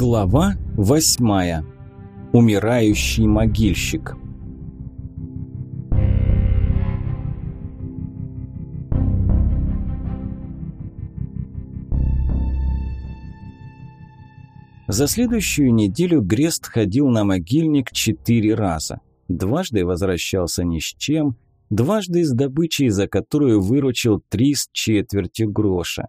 Глава восьмая. Умирающий могильщик. За следующую неделю Грест ходил на могильник четыре раза. Дважды возвращался ни с чем, дважды с добычей, за которую выручил три с четвертью гроша.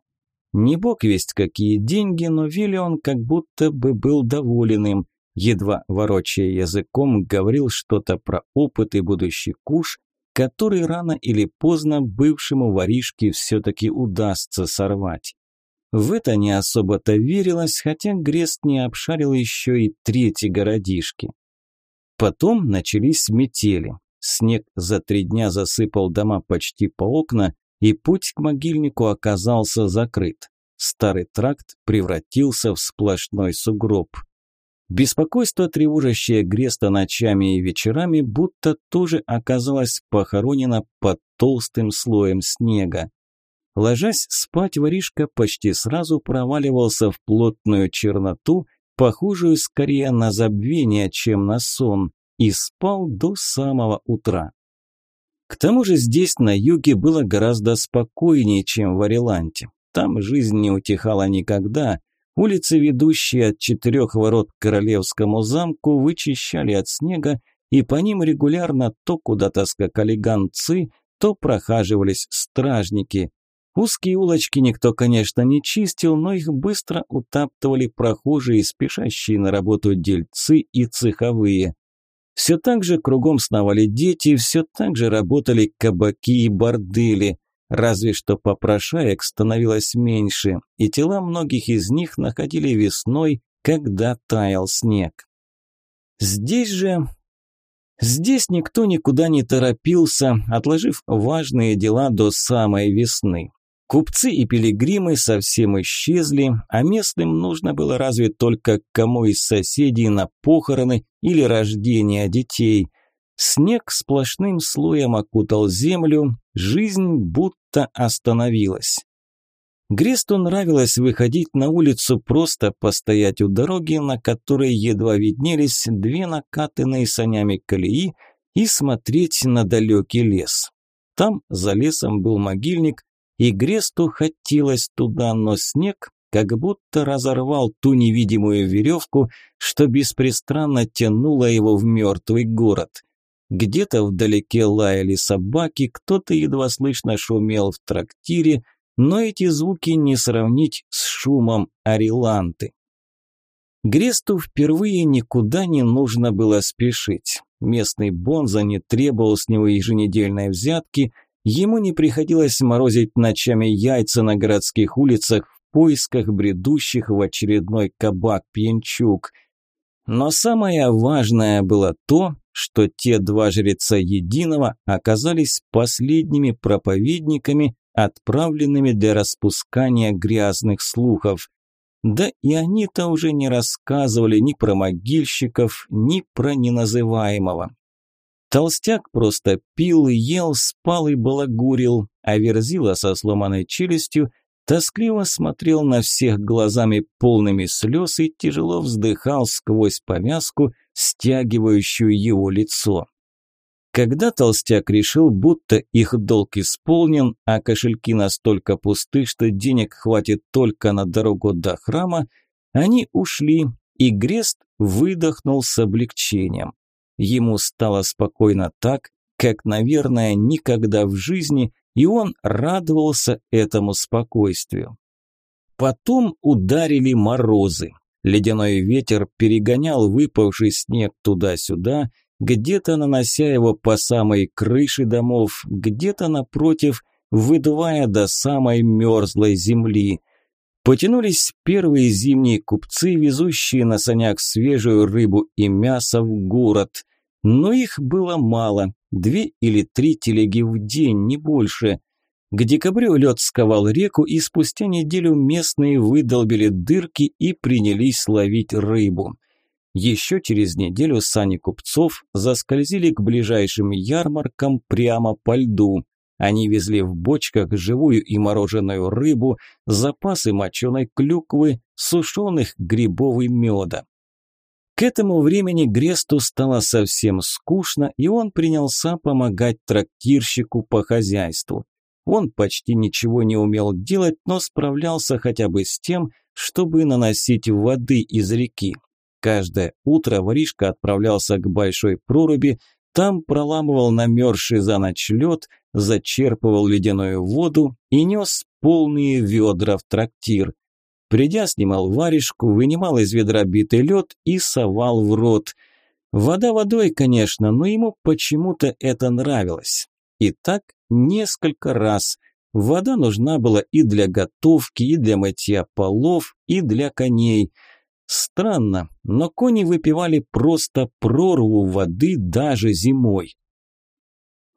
Не бог весть какие деньги, но Вилли он как будто бы был доволен им. Едва ворочая языком, говорил что-то про опыт и будущий куш, который рано или поздно бывшему воришке все-таки удастся сорвать. В это не особо-то верилось, хотя Грест не обшарил еще и третьи городишки. Потом начались метели. Снег за три дня засыпал дома почти по окна, и путь к могильнику оказался закрыт. Старый тракт превратился в сплошной сугроб. Беспокойство, тревожащее Греста ночами и вечерами, будто тоже оказалось похоронено под толстым слоем снега. Ложась спать, воришка почти сразу проваливался в плотную черноту, похожую скорее на забвение, чем на сон, и спал до самого утра. К тому же здесь, на юге, было гораздо спокойнее, чем в Ариланте. Там жизнь не утихала никогда. Улицы, ведущие от четырех ворот к Королевскому замку, вычищали от снега, и по ним регулярно то куда-то скакали гонцы, то прохаживались стражники. Узкие улочки никто, конечно, не чистил, но их быстро утаптывали прохожие, спешащие на работу дельцы и цеховые. Все так же кругом сновали дети, все так же работали кабаки и бордели, разве что попрошаек становилось меньше, и тела многих из них находили весной, когда таял снег. Здесь же... Здесь никто никуда не торопился, отложив важные дела до самой весны. Купцы и пилигримы совсем исчезли, а местным нужно было разве только кому из соседей на похороны или рождение детей. Снег сплошным слоем окутал землю, жизнь будто остановилась. Гресту нравилось выходить на улицу, просто постоять у дороги, на которой едва виднелись две накатанные санями колеи, и смотреть на далекий лес. Там за лесом был могильник, и Гресту хотелось туда, но снег как будто разорвал ту невидимую веревку, что беспрестанно тянуло его в мертвый город. Где-то вдалеке лаяли собаки, кто-то едва слышно шумел в трактире, но эти звуки не сравнить с шумом Ариланты. Гресту впервые никуда не нужно было спешить. Местный бонза не требовал с него еженедельной взятки – Ему не приходилось морозить ночами яйца на городских улицах в поисках бредущих в очередной кабак-пьянчук. Но самое важное было то, что те два жреца единого оказались последними проповедниками, отправленными для распускания грязных слухов. Да и они-то уже не рассказывали ни про могильщиков, ни про неназываемого. Толстяк просто пил, ел, спал и балагурил, а Верзила со сломанной челюстью тоскливо смотрел на всех глазами полными слез и тяжело вздыхал сквозь повязку, стягивающую его лицо. Когда толстяк решил, будто их долг исполнен, а кошельки настолько пусты, что денег хватит только на дорогу до храма, они ушли, и Грест выдохнул с облегчением. Ему стало спокойно так, как, наверное, никогда в жизни, и он радовался этому спокойствию. Потом ударили морозы. Ледяной ветер перегонял выпавший снег туда-сюда, где-то нанося его по самой крыше домов, где-то напротив, выдувая до самой мерзлой земли. Потянулись первые зимние купцы, везущие на санях свежую рыбу и мясо в город. Но их было мало, две или три телеги в день, не больше. К декабрю лед сковал реку, и спустя неделю местные выдолбили дырки и принялись ловить рыбу. Еще через неделю сани купцов заскользили к ближайшим ярмаркам прямо по льду. Они везли в бочках живую и мороженую рыбу, запасы моченой клюквы, сушеных грибов и меда. К этому времени Гресту стало совсем скучно, и он принялся помогать трактирщику по хозяйству. Он почти ничего не умел делать, но справлялся хотя бы с тем, чтобы наносить воды из реки. Каждое утро воришка отправлялся к большой проруби, там проламывал намерзший за ночь лед, зачерпывал ледяную воду и нес полные ведра в трактир. Придя, снимал варежку, вынимал из ведра битый лед и совал в рот. Вода водой, конечно, но ему почему-то это нравилось. И так несколько раз. Вода нужна была и для готовки, и для мытья полов, и для коней. Странно, но кони выпивали просто прорву воды даже зимой.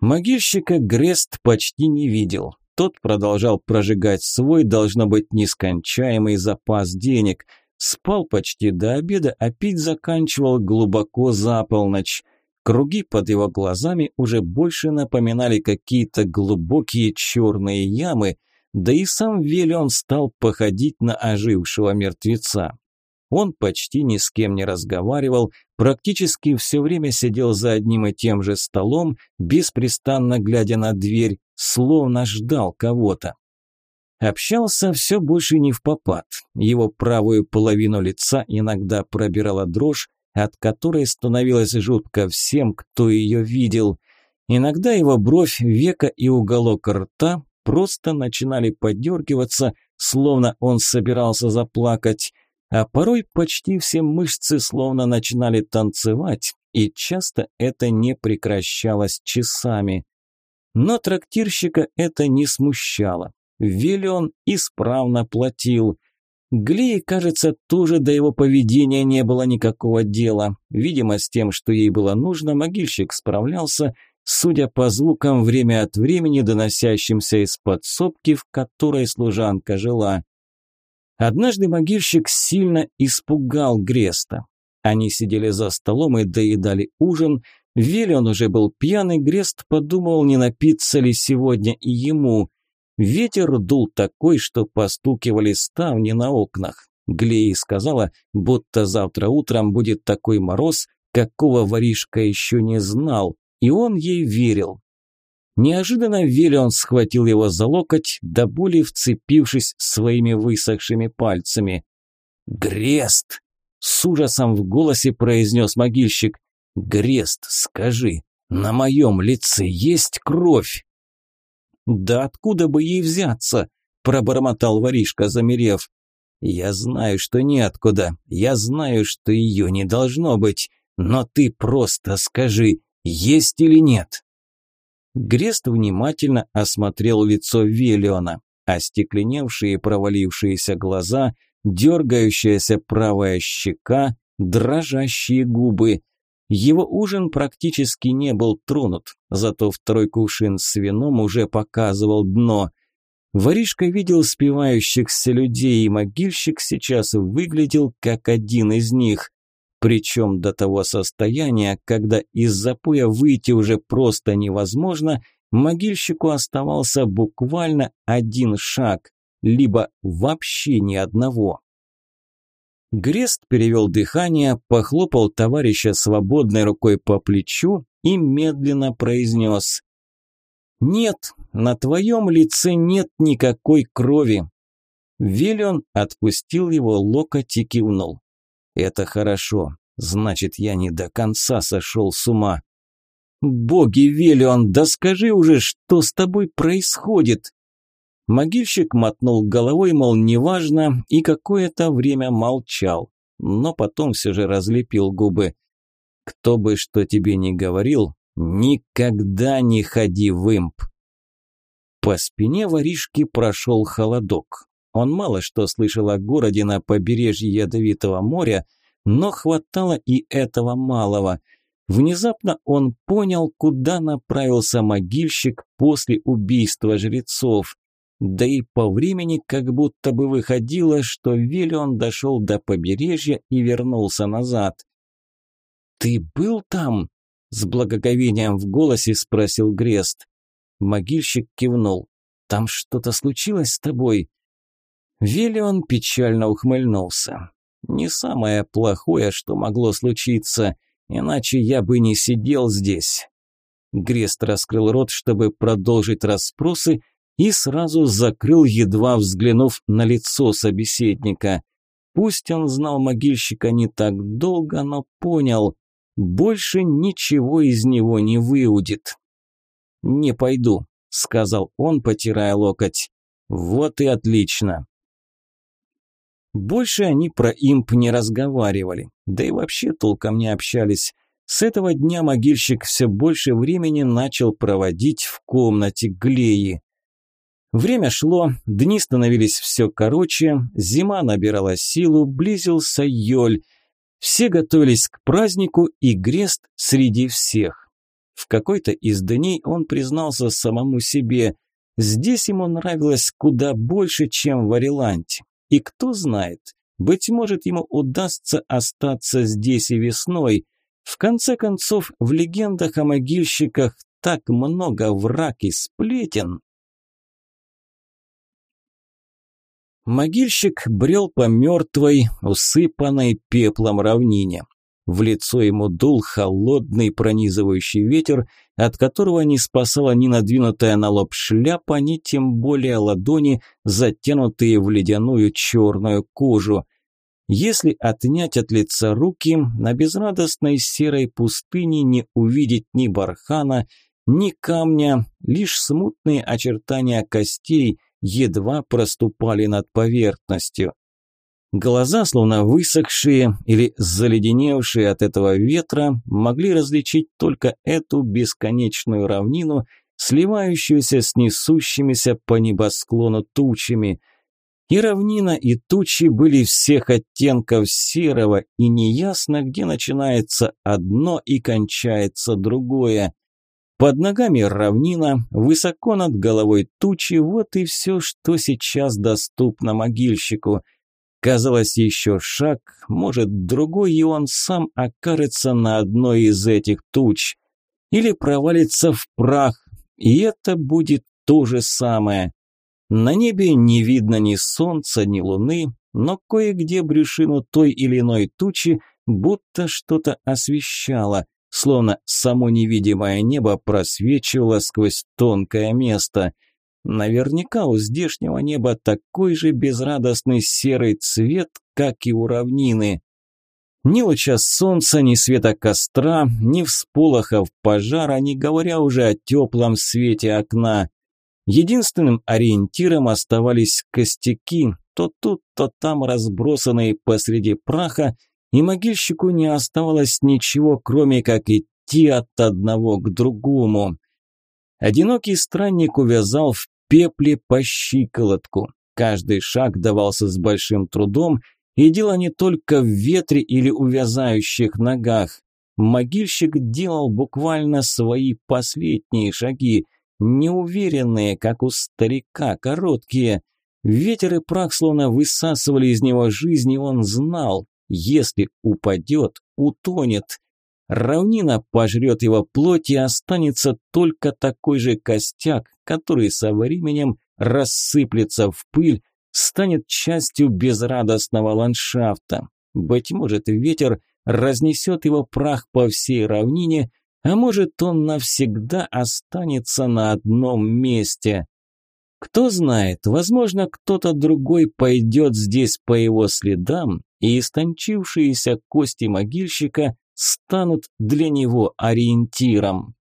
Могильщика Грест почти не видел. Тот продолжал прожигать свой, должно быть, нескончаемый запас денег. Спал почти до обеда, а пить заканчивал глубоко за полночь. Круги под его глазами уже больше напоминали какие-то глубокие черные ямы, да и сам Велион стал походить на ожившего мертвеца. Он почти ни с кем не разговаривал, практически все время сидел за одним и тем же столом, беспрестанно глядя на дверь, словно ждал кого-то. Общался все больше не в попад. Его правую половину лица иногда пробирала дрожь, от которой становилось жутко всем, кто ее видел. Иногда его бровь, века и уголок рта просто начинали подергиваться, словно он собирался заплакать, а порой почти все мышцы словно начинали танцевать, и часто это не прекращалось часами. Но трактирщика это не смущало. Виллион исправно платил. Глии, кажется, тоже до его поведения не было никакого дела. Видимо, с тем, что ей было нужно, могильщик справлялся, судя по звукам время от времени, доносящимся из подсобки, в которой служанка жила. Однажды могильщик сильно испугал Греста. Они сидели за столом и доедали ужин. Велион уже был пьяный, Грест подумал, не напиться ли сегодня и ему. Ветер дул такой, что постукивали ставни на окнах. Глеи сказала, будто завтра утром будет такой мороз, какого воришка еще не знал, и он ей верил. Неожиданно Виллион схватил его за локоть, до боли вцепившись своими высохшими пальцами. «Грест!» – с ужасом в голосе произнес могильщик. «Грест, скажи, на моем лице есть кровь?» «Да откуда бы ей взяться?» – пробормотал воришка, замерев. «Я знаю, что неоткуда. Я знаю, что ее не должно быть. Но ты просто скажи, есть или нет?» Грест внимательно осмотрел лицо Велиона. Остекленевшие провалившиеся глаза, дергающаяся правая щека, дрожащие губы – его ужин практически не был тронут, зато второй кувшин с вином уже показывал дно. Воришка видел спивающихся людей, и могильщик сейчас выглядел как один из них. Причем до того состояния, когда из запоя выйти уже просто невозможно, могильщику оставался буквально один шаг, либо вообще ни одного. Грест перевел дыхание, похлопал товарища свободной рукой по плечу и медленно произнес «Нет, на твоем лице нет никакой крови». Велион отпустил его локоть и кивнул. «Это хорошо, значит, я не до конца сошел с ума». «Боги, Велион, да скажи уже, что с тобой происходит?» Могильщик мотнул головой, мол, неважно, и какое-то время молчал, но потом все же разлепил губы. «Кто бы что тебе ни говорил, никогда не ходи в имп!» По спине воришки прошел холодок. Он мало что слышал о городе на побережье Ядовитого моря, но хватало и этого малого. Внезапно он понял, куда направился могильщик после убийства жрецов. Да и по времени как будто бы выходило, что Виллион дошел до побережья и вернулся назад. «Ты был там?» – с благоговением в голосе спросил Грест. Могильщик кивнул. «Там что-то случилось с тобой?» Велион печально ухмыльнулся. Не самое плохое, что могло случиться, иначе я бы не сидел здесь. Грест раскрыл рот, чтобы продолжить расспросы, и сразу закрыл, едва взглянув на лицо собеседника. Пусть он знал могильщика не так долго, но понял, больше ничего из него не выудит. «Не пойду», – сказал он, потирая локоть. «Вот и отлично». Больше они про имп не разговаривали, да и вообще толком не общались. С этого дня могильщик все больше времени начал проводить в комнате Глеи. Время шло, дни становились все короче, зима набирала силу, близился Йоль. Все готовились к празднику, и Грест среди всех. В какой-то из дней он признался самому себе, здесь ему нравилось куда больше, чем в Ариланте. И кто знает, быть может, ему удастся остаться здесь и весной. В конце концов, в легендах о могильщиках так много враг и сплетен. Могильщик брел по мертвой, усыпанной пеплом равнине. В лицо ему дул холодный пронизывающий ветер, от которого не спасала ни надвинутая на лоб шляпа, ни тем более ладони, затянутые в ледяную черную кожу. Если отнять от лица руки, на безрадостной серой пустыне не увидеть ни бархана, ни камня, лишь смутные очертания костей едва проступали над поверхностью. Глаза, словно высохшие или заледеневшие от этого ветра, могли различить только эту бесконечную равнину, сливающуюся с несущимися по небосклону тучами – и равнина, и тучи были всех оттенков серого, и неясно, где начинается одно и кончается другое. Под ногами равнина, высоко над головой тучи, вот и все, что сейчас доступно могильщику. Казалось, еще шаг, может, другой, и он сам окажется на одной из этих туч. Или провалится в прах, и это будет то же самое. На небе не видно ни солнца, ни луны, но кое-где брюшину той или иной тучи будто что-то освещало, словно само невидимое небо просвечивало сквозь тонкое место. Наверняка у здешнего неба такой же безрадостный серый цвет, как и у равнины. Ни луча солнца, ни света костра, ни всполохов пожара, не говоря уже о теплом свете окна. Единственным ориентиром оставались костяки, то тут, то там разбросанные посреди праха, и могильщику не оставалось ничего, кроме как идти от одного к другому. Одинокий странник увязал в пепле по щиколотку. Каждый шаг давался с большим трудом, и дело не только в ветре или увязающих ногах. Могильщик делал буквально свои последние шаги, неуверенные, как у старика, короткие. Ветер и прах словно высасывали из него жизнь, и он знал, если упадет, утонет. Равнина пожрет его плоть, и останется только такой же костяк, который со временем рассыплется в пыль, станет частью безрадостного ландшафта. Быть может, ветер разнесет его прах по всей равнине, а может, он навсегда останется на одном месте. Кто знает, возможно, кто-то другой пойдет здесь по его следам, и истончившиеся кости могильщика станут для него ориентиром.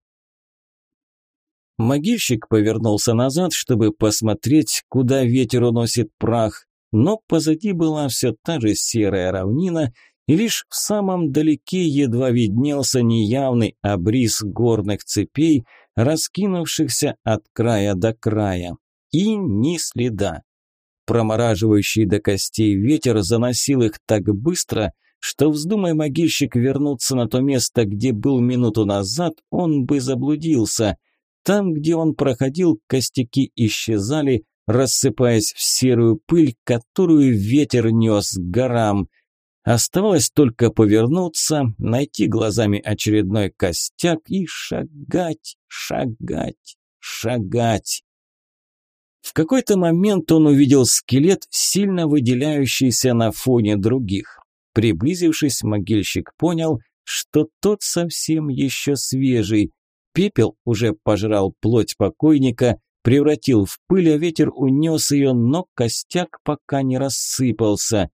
Могильщик повернулся назад, чтобы посмотреть, куда ветер уносит прах, но позади была все та же серая равнина, и лишь в самом далеке едва виднелся неявный обрис горных цепей, раскинувшихся от края до края. И ни следа. Промораживающий до костей ветер заносил их так быстро, что, вздумай могильщик вернуться на то место, где был минуту назад, он бы заблудился. Там, где он проходил, костяки исчезали, рассыпаясь в серую пыль, которую ветер нес к горам – Оставалось только повернуться, найти глазами очередной костяк и шагать, шагать, шагать. В какой-то момент он увидел скелет, сильно выделяющийся на фоне других. Приблизившись, могильщик понял, что тот совсем еще свежий. Пепел уже пожрал плоть покойника, превратил в пыль, а ветер унес ее, но костяк пока не рассыпался.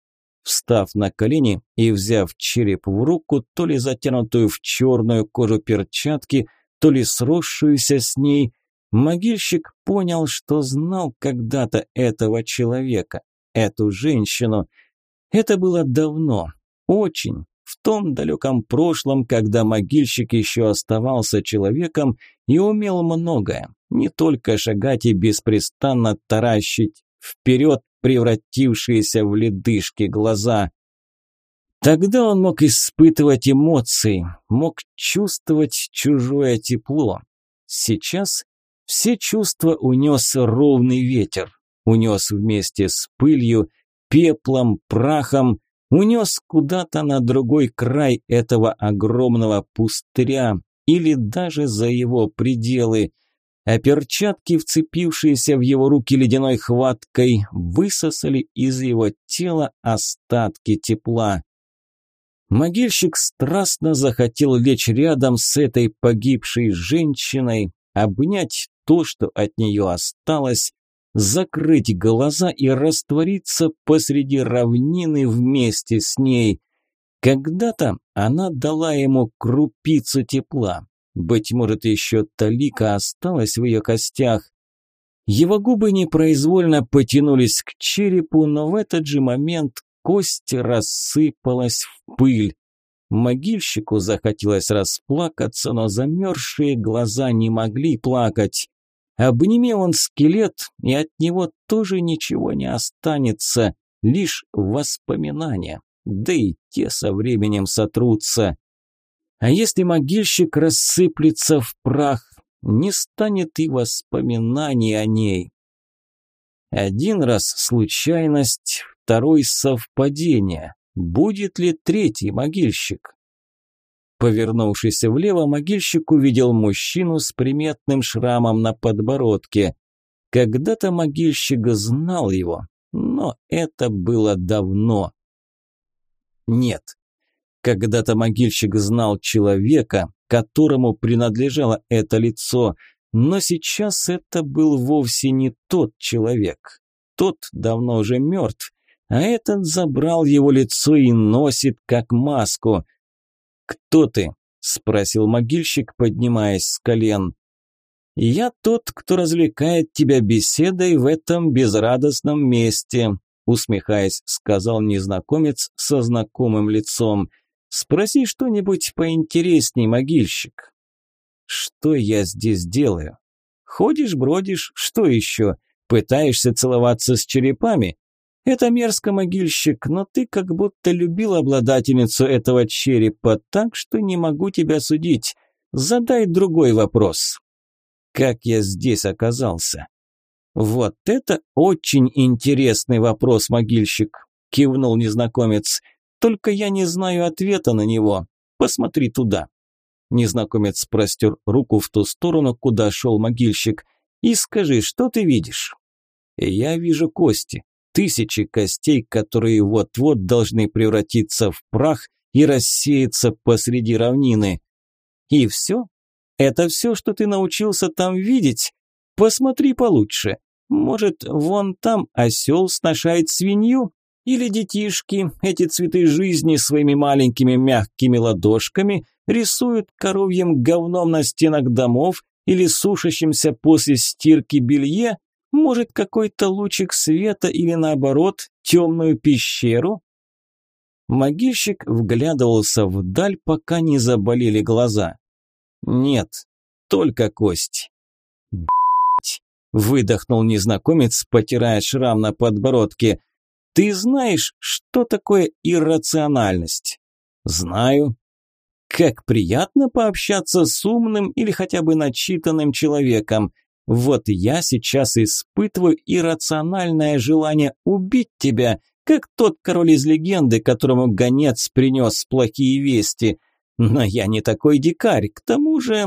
Встав на колени и взяв череп в руку, то ли затянутую в черную кожу перчатки, то ли сросшуюся с ней, могильщик понял, что знал когда-то этого человека, эту женщину. Это было давно, очень, в том далеком прошлом, когда могильщик еще оставался человеком и умел многое, не только шагать и беспрестанно таращить вперед превратившиеся в ледышки глаза. Тогда он мог испытывать эмоции, мог чувствовать чужое тепло. Сейчас все чувства унес ровный ветер, унес вместе с пылью, пеплом, прахом, унес куда-то на другой край этого огромного пустыря или даже за его пределы – а перчатки, вцепившиеся в его руки ледяной хваткой, высосали из его тела остатки тепла. Могильщик страстно захотел лечь рядом с этой погибшей женщиной, обнять то, что от нее осталось, закрыть глаза и раствориться посреди равнины вместе с ней. Когда-то она дала ему крупицу тепла, быть может, еще талика осталась в ее костях. Его губы непроизвольно потянулись к черепу, но в этот же момент кость рассыпалась в пыль. Могильщику захотелось расплакаться, но замерзшие глаза не могли плакать. Обними он скелет, и от него тоже ничего не останется, лишь воспоминания, да и те со временем сотрутся. А если могильщик рассыплется в прах, не станет и воспоминаний о ней. Один раз случайность, второй совпадение. Будет ли третий могильщик? Повернувшись влево, могильщик увидел мужчину с приметным шрамом на подбородке. Когда-то могильщик знал его, но это было давно. Нет, когда-то могильщик знал человека, которому принадлежало это лицо, но сейчас это был вовсе не тот человек. Тот давно уже мертв, а этот забрал его лицо и носит как маску. «Кто ты?» – спросил могильщик, поднимаясь с колен. «Я тот, кто развлекает тебя беседой в этом безрадостном месте», – усмехаясь, сказал незнакомец со знакомым лицом – Спроси что-нибудь поинтересней, могильщик. Что я здесь делаю? Ходишь, бродишь, что еще? Пытаешься целоваться с черепами? Это мерзко, могильщик, но ты как будто любил обладательницу этого черепа, так что не могу тебя судить. Задай другой вопрос. Как я здесь оказался? Вот это очень интересный вопрос, могильщик, кивнул незнакомец. Только я не знаю ответа на него. Посмотри туда». Незнакомец простер руку в ту сторону, куда шел могильщик. «И скажи, что ты видишь?» «Я вижу кости. Тысячи костей, которые вот-вот должны превратиться в прах и рассеяться посреди равнины. И все? Это все, что ты научился там видеть? Посмотри получше. Может, вон там осел сношает свинью? Или детишки, эти цветы жизни своими маленькими мягкими ладошками рисуют коровьим говном на стенах домов или сушащимся после стирки белье, может какой-то лучик света или наоборот темную пещеру? Могильщик вглядывался вдаль, пока не заболели глаза. Нет, только кость. Б***ь, выдохнул незнакомец, потирая шрам на подбородке – ты знаешь, что такое иррациональность? Знаю. Как приятно пообщаться с умным или хотя бы начитанным человеком. Вот я сейчас испытываю иррациональное желание убить тебя, как тот король из легенды, которому гонец принес плохие вести. Но я не такой дикарь, к тому же...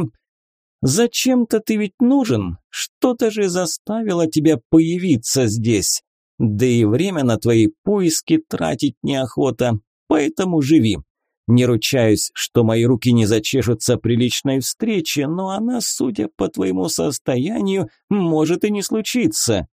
Зачем-то ты ведь нужен, что-то же заставило тебя появиться здесь. Да и время на твои поиски тратить неохота, поэтому живи. Не ручаюсь, что мои руки не зачешутся при личной встрече, но она, судя по твоему состоянию, может и не случиться.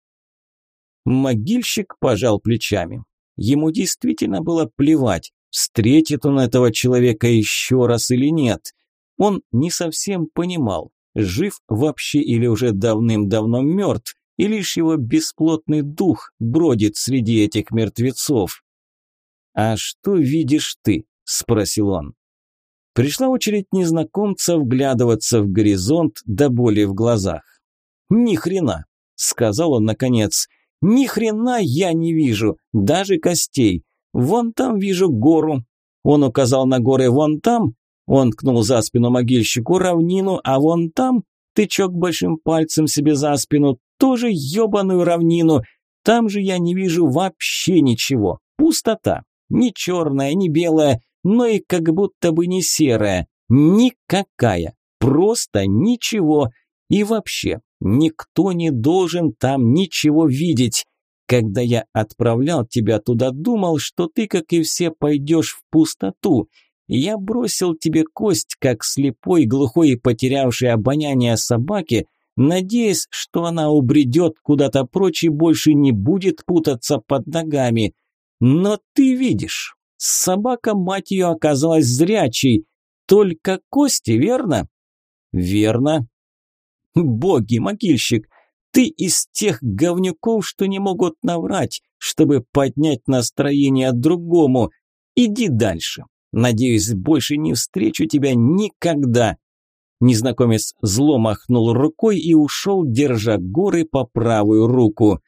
Могильщик пожал плечами. Ему действительно было плевать, встретит он этого человека еще раз или нет. Он не совсем понимал, жив вообще или уже давным-давно мертв, и лишь его бесплотный дух бродит среди этих мертвецов. «А что видишь ты?» – спросил он. Пришла очередь незнакомца вглядываться в горизонт до боли в глазах. «Ни хрена!» – сказал он наконец. «Ни хрена я не вижу, даже костей. Вон там вижу гору». Он указал на горы вон там, он ткнул за спину могильщику равнину, а вон там, тычок большим пальцем себе за спину, тоже ёбаную равнину. Там же я не вижу вообще ничего. Пустота. Ни черная, ни белая, но и как будто бы не серая. Никакая. Просто ничего. И вообще, никто не должен там ничего видеть. Когда я отправлял тебя туда, думал, что ты, как и все, пойдешь в пустоту. Я бросил тебе кость, как слепой, глухой и потерявший обоняние собаки, надеясь, что она убредет куда-то прочь и больше не будет путаться под ногами. Но ты видишь, собака, мать ее, оказалась зрячей. Только кости, верно? Верно. Боги, могильщик, ты из тех говнюков, что не могут наврать, чтобы поднять настроение другому. Иди дальше. Надеюсь, больше не встречу тебя никогда. Незнакомец зло махнул рукой и ушел, держа горы по правую руку.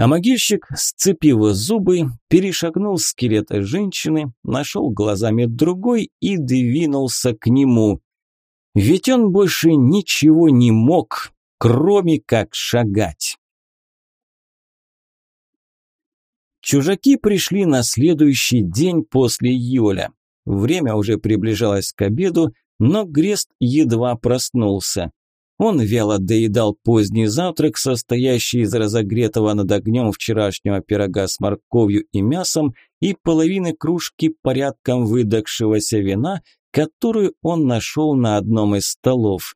А могильщик, сцепив зубы, перешагнул скелета женщины, нашел глазами другой и двинулся к нему. Ведь он больше ничего не мог, кроме как шагать. Чужаки пришли на следующий день после Юля. Время уже приближалось к обеду, но Грест едва проснулся. Он вяло доедал поздний завтрак, состоящий из разогретого над огнем вчерашнего пирога с морковью и мясом и половины кружки порядком выдохшегося вина, которую он нашел на одном из столов.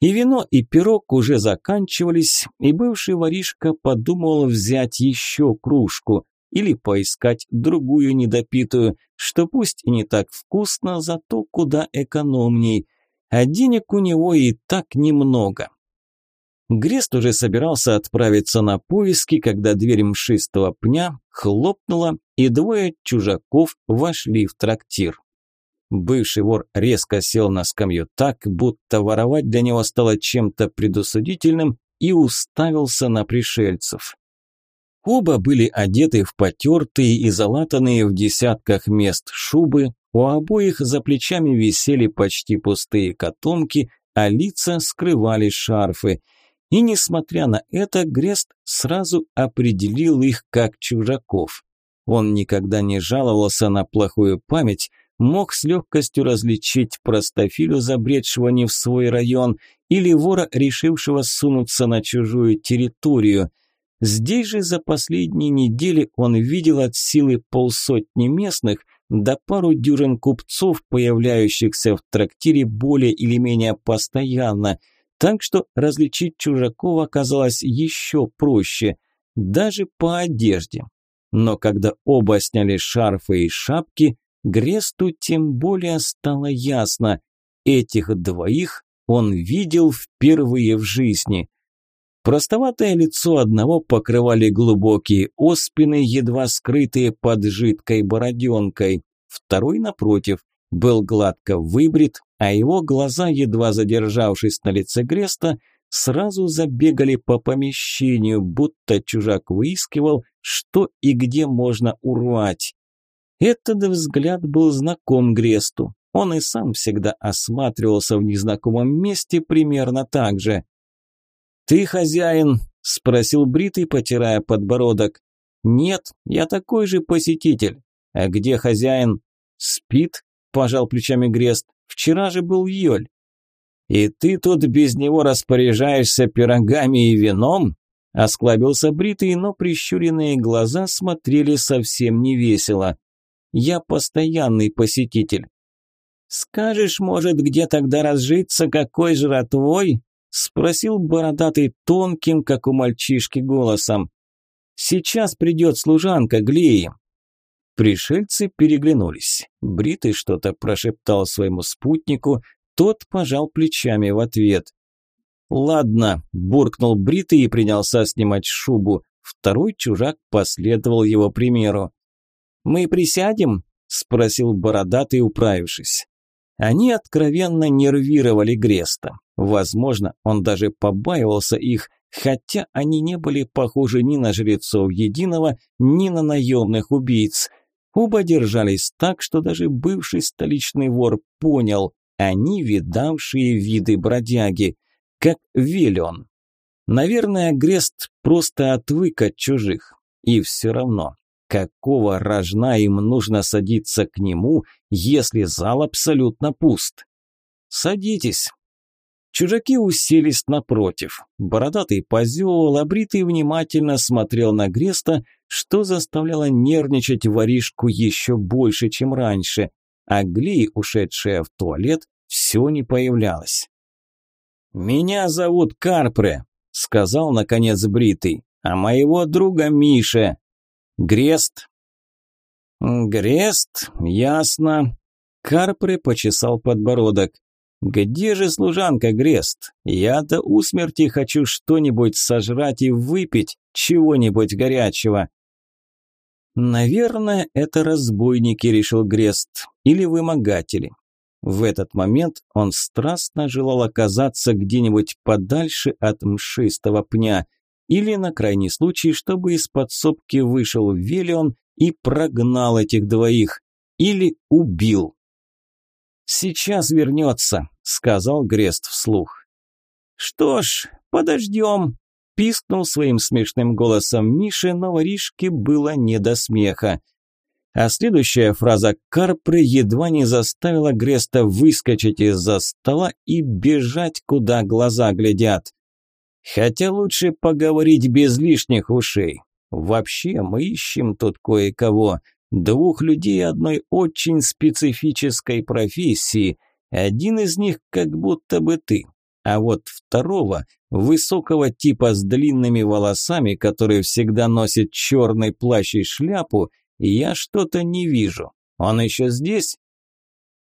И вино, и пирог уже заканчивались, и бывший воришка подумал взять еще кружку или поискать другую недопитую, что пусть и не так вкусно, зато куда экономней, а денег у него и так немного. Грест уже собирался отправиться на поиски, когда дверь мшистого пня хлопнула, и двое чужаков вошли в трактир. Бывший вор резко сел на скамью так, будто воровать для него стало чем-то предусудительным, и уставился на пришельцев. Оба были одеты в потертые и залатанные в десятках мест шубы, у обоих за плечами висели почти пустые котомки, а лица скрывали шарфы. И несмотря на это, Грест сразу определил их как чужаков. Он никогда не жаловался на плохую память, мог с легкостью различить простофилю, забредшего не в свой район, или вора, решившего сунуться на чужую территорию – Здесь же за последние недели он видел от силы полсотни местных да пару дюжин купцов, появляющихся в трактире более или менее постоянно, так что различить чужаков оказалось еще проще, даже по одежде. Но когда оба сняли шарфы и шапки, Гресту тем более стало ясно, этих двоих он видел впервые в жизни – Простоватое лицо одного покрывали глубокие оспины, едва скрытые под жидкой бороденкой. Второй, напротив, был гладко выбрит, а его глаза, едва задержавшись на лице Греста, сразу забегали по помещению, будто чужак выискивал, что и где можно урвать. Этот взгляд был знаком Гресту. Он и сам всегда осматривался в незнакомом месте примерно так же. «Ты хозяин?» – спросил Бритый, потирая подбородок. «Нет, я такой же посетитель. А где хозяин?» «Спит?» – пожал плечами Грест. «Вчера же был Йоль». «И ты тут без него распоряжаешься пирогами и вином?» Осклабился бритый, но прищуренные глаза смотрели совсем невесело. «Я постоянный посетитель». «Скажешь, может, где тогда разжиться, какой жратвой?» Спросил бородатый тонким, как у мальчишки, голосом. «Сейчас придет служанка, Глеи». Пришельцы переглянулись. Бритый что-то прошептал своему спутнику, тот пожал плечами в ответ. «Ладно», – буркнул Бритый и принялся снимать шубу. Второй чужак последовал его примеру. «Мы присядем?» – спросил бородатый, управившись. Они откровенно нервировали Греста. Возможно, он даже побаивался их, хотя они не были похожи ни на жрецов единого, ни на наемных убийц. Оба держались так, что даже бывший столичный вор понял, они видавшие виды бродяги, как Велион. Наверное, Грест просто отвык от чужих. И все равно, какого рожна им нужно садиться к нему, если зал абсолютно пуст? Садитесь. Чужаки уселись напротив. Бородатый позевывал, а бритый внимательно смотрел на Греста, что заставляло нервничать воришку еще больше, чем раньше а Глей, ушедшая в туалет, все не появлялась. «Меня зовут Карпре», – сказал, наконец, Бритый, – «а моего друга Миша. Грест». «Грест? Ясно». Карпре почесал подбородок. «Где же служанка Грест? Я-то усмерти хочу что-нибудь сожрать и выпить, чего-нибудь горячего. Наверное, это разбойники, решил Грест, или вымогатели. В этот момент он страстно желал оказаться где-нибудь подальше от мшистого пня, или, на крайний случай, чтобы из подсобки вышел Велион и прогнал этих двоих, или убил. «Сейчас вернется», – сказал Грест вслух. «Что ж, подождем», Пискнул своим смешным голосом Миши, но воришке было не до смеха. А следующая фраза Карпры едва не заставила Греста выскочить из-за стола и бежать, куда глаза глядят. Хотя лучше поговорить без лишних ушей. Вообще, мы ищем тут кое-кого. Двух людей одной очень специфической профессии. Один из них как будто бы ты. А вот второго, высокого типа с длинными волосами, который всегда носит черный плащ и шляпу, я что-то не вижу. Он еще здесь?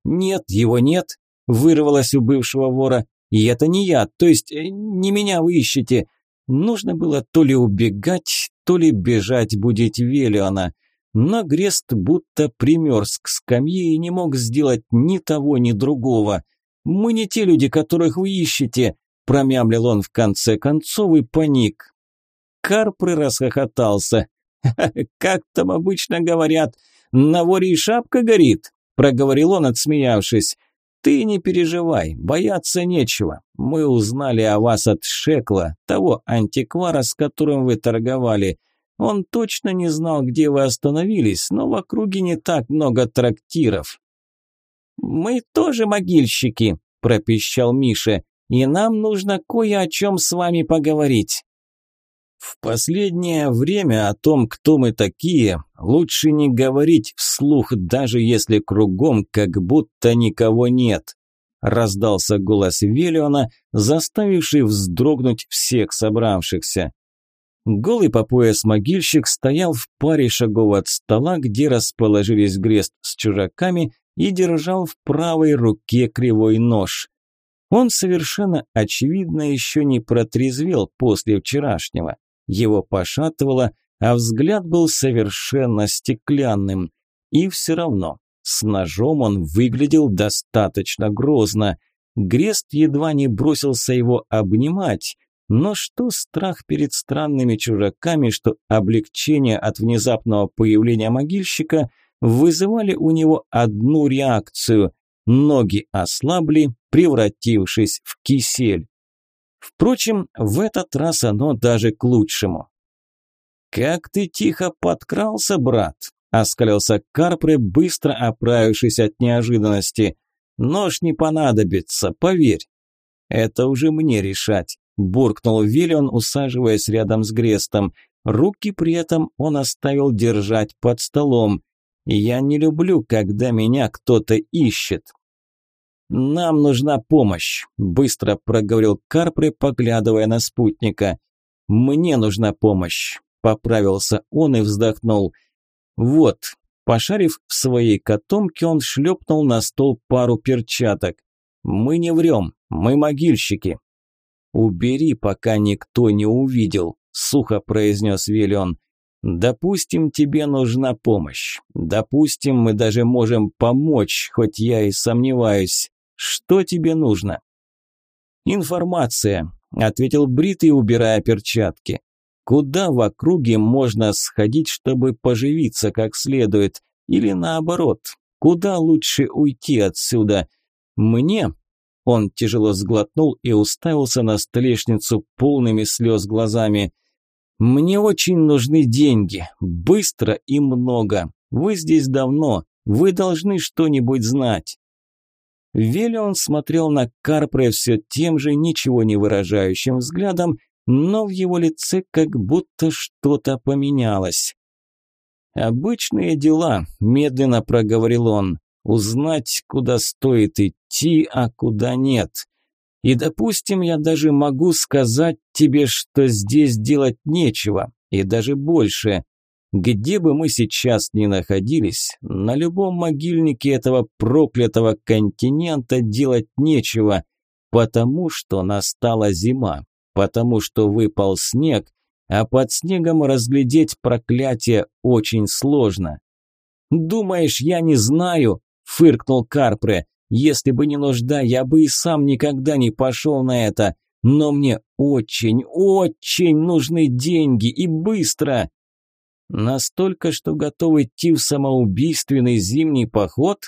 Нет, его нет, вырвалось у бывшего вора. И это не я, то есть э, не меня вы ищете. Нужно было то ли убегать, то ли бежать будить Велиона. Но Грест будто примерз к скамье и не мог сделать ни того, ни другого – «Мы не те люди, которых вы ищете», – промямлил он в конце концов и паник. Карпры расхохотался. «Как там обычно говорят, на воре и шапка горит», – проговорил он, отсмеявшись. «Ты не переживай, бояться нечего. Мы узнали о вас от Шекла, того антиквара, с которым вы торговали. Он точно не знал, где вы остановились, но в округе не так много трактиров. «Мы тоже могильщики», – пропищал Миша, – «и нам нужно кое о чем с вами поговорить». В последнее время о том, кто мы такие, лучше не говорить вслух, даже если кругом как будто никого нет. Раздался голос Велиона, заставивший вздрогнуть всех собравшихся. Голый по пояс могильщик стоял в паре шагов от стола, где расположились Грест с чужаками и держал в правой руке кривой нож. Он совершенно очевидно еще не протрезвел после вчерашнего. Его пошатывало, а взгляд был совершенно стеклянным. И все равно, с ножом он выглядел достаточно грозно. Грест едва не бросился его обнимать, но что страх перед странными чужаками, что облегчение от внезапного появления могильщика – вызывали у него одну реакцию – ноги ослабли, превратившись в кисель. Впрочем, в этот раз оно даже к лучшему. «Как ты тихо подкрался, брат!» – оскалился Карпре, быстро оправившись от неожиданности. «Нож не понадобится, поверь». Это уже мне решать, буркнул Виллион, усаживаясь рядом с Грестом. Руки при этом он оставил держать под столом. Я не люблю, когда меня кто-то ищет. Нам нужна помощь, быстро проговорил Карпре, поглядывая на спутника. Мне нужна помощь, поправился он и вздохнул. Вот, пошарив в своей котомке, он шлепнул на стол пару перчаток. Мы не врем, мы могильщики. Убери, пока никто не увидел, сухо произнес Виллион. Допустим, тебе нужна помощь. Допустим, мы даже можем помочь, хоть я и сомневаюсь. Что тебе нужно? Информация, ответил Бритый, убирая перчатки. Куда в округе можно сходить, чтобы поживиться как следует? Или наоборот, куда лучше уйти отсюда? Мне он тяжело сглотнул и уставился на столешницу полными слез глазами. «Мне очень нужны деньги. Быстро и много. Вы здесь давно. Вы должны что-нибудь знать». Велион смотрел на Карпре все тем же ничего не выражающим взглядом, но в его лице как будто что-то поменялось. «Обычные дела», – медленно проговорил он узнать, куда стоит идти, а куда нет. И, допустим, я даже могу сказать тебе, что здесь делать нечего, и даже больше. Где бы мы сейчас ни находились, на любом могильнике этого проклятого континента делать нечего, потому что настала зима, потому что выпал снег, а под снегом разглядеть проклятие очень сложно. Думаешь, я не знаю? Фыркнул Карпре. Если бы не нужда, я бы и сам никогда не пошел на это. Но мне очень, очень нужны деньги и быстро. Настолько, что готов идти в самоубийственный зимний поход?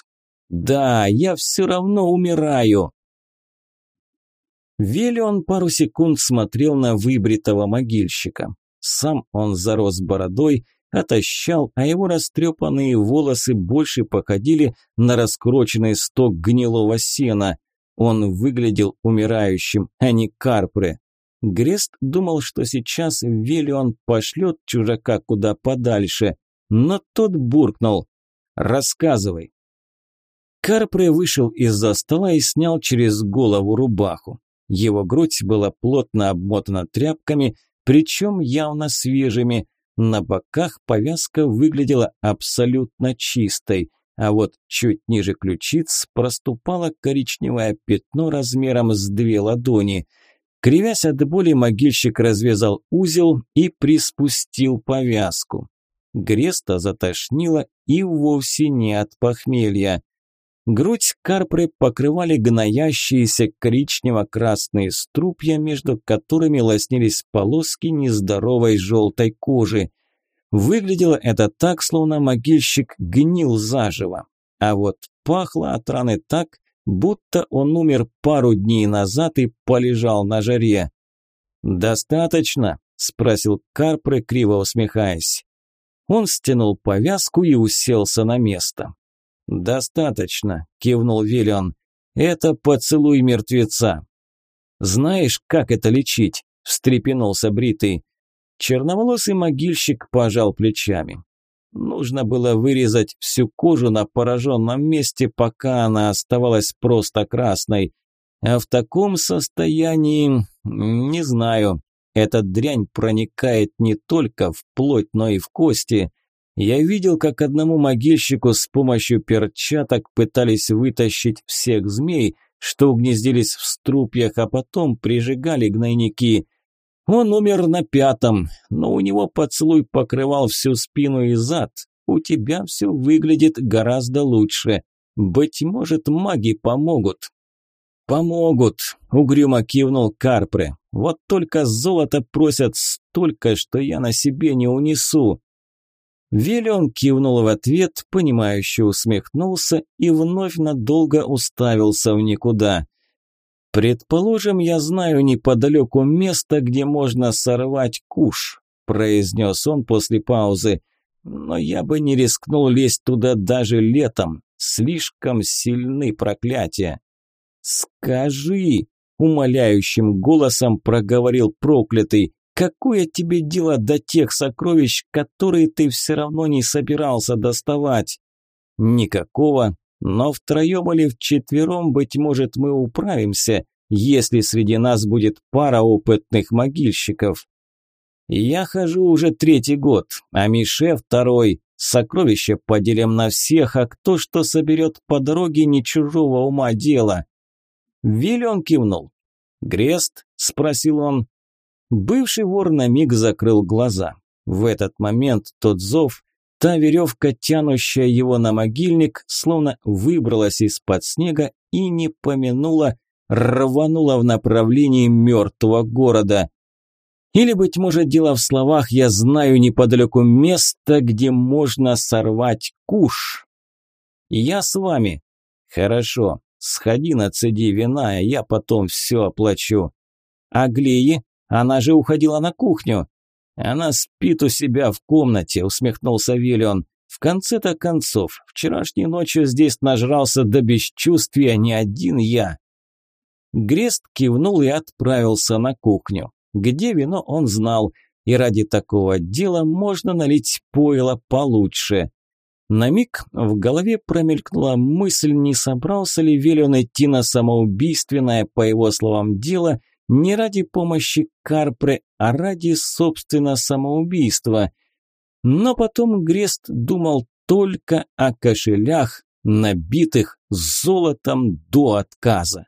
Да, я все равно умираю. Велион пару секунд смотрел на выбритого могильщика. Сам он зарос бородой, отощал, а его растрепанные волосы больше походили на раскроченный сток гнилого сена. Он выглядел умирающим, а не Карпре. Грест думал, что сейчас Велион пошлет чужака куда подальше, но тот буркнул «Рассказывай». Карпре вышел из-за стола и снял через голову рубаху. Его грудь была плотно обмотана тряпками, причем явно свежими, на боках повязка выглядела абсолютно чистой, а вот чуть ниже ключиц проступало коричневое пятно размером с две ладони. Кривясь от боли, могильщик развязал узел и приспустил повязку. Греста затошнило и вовсе не от похмелья. Грудь карпры покрывали гноящиеся коричнево-красные струпья, между которыми лоснились полоски нездоровой желтой кожи. Выглядело это так, словно могильщик гнил заживо. А вот пахло от раны так, будто он умер пару дней назад и полежал на жаре. «Достаточно?» – спросил Карпре, криво усмехаясь. Он стянул повязку и уселся на место. «Достаточно», – кивнул Виллион. «Это поцелуй мертвеца». «Знаешь, как это лечить?» – встрепенулся Бритый. Черноволосый могильщик пожал плечами. Нужно было вырезать всю кожу на пораженном месте, пока она оставалась просто красной. А в таком состоянии, не знаю, эта дрянь проникает не только в плоть, но и в кости. Я видел, как одному могильщику с помощью перчаток пытались вытащить всех змей, что угнездились в струпьях, а потом прижигали гнойники. Он умер на пятом, но у него поцелуй покрывал всю спину и зад. У тебя все выглядит гораздо лучше. Быть может, маги помогут. Помогут, угрюмо кивнул Карпре. Вот только золото просят столько, что я на себе не унесу. Велион кивнул в ответ, понимающе усмехнулся и вновь надолго уставился в никуда. «Предположим, я знаю неподалеку место, где можно сорвать куш», произнес он после паузы. «Но я бы не рискнул лезть туда даже летом. Слишком сильны проклятия». «Скажи!» умоляющим голосом проговорил проклятый. Какое тебе дело до тех сокровищ, которые ты все равно не собирался доставать? Никакого, но втроем или вчетвером, быть может, мы управимся, если среди нас будет пара опытных могильщиков. Я хожу уже третий год, а Мише второй. Сокровища поделим на всех, а кто что соберет по дороге, не чужого ума дело. Виллион кивнул. «Грест?» – спросил он. Бывший вор на миг закрыл глаза. В этот момент тот зов, та веревка, тянущая его на могильник, словно выбралась из-под снега и не помянула, рванула в направлении мертвого города. Или, быть может, дело в словах «я знаю неподалеку место, где можно сорвать куш». «Я с вами». «Хорошо, сходи на цеди вина, а я потом все оплачу». «А Глеи? Она же уходила на кухню». «Она спит у себя в комнате», – усмехнулся Виллион. «В конце-то концов, вчерашней ночью здесь нажрался до бесчувствия не один я». Грест кивнул и отправился на кухню. Где вино он знал, и ради такого дела можно налить пойло получше. На миг в голове промелькнула мысль, не собрался ли Велион идти на самоубийственное, по его словам, дело не ради помощи Карпре, а ради, собственно, самоубийства. Но потом Грест думал только о кошелях, набитых золотом до отказа.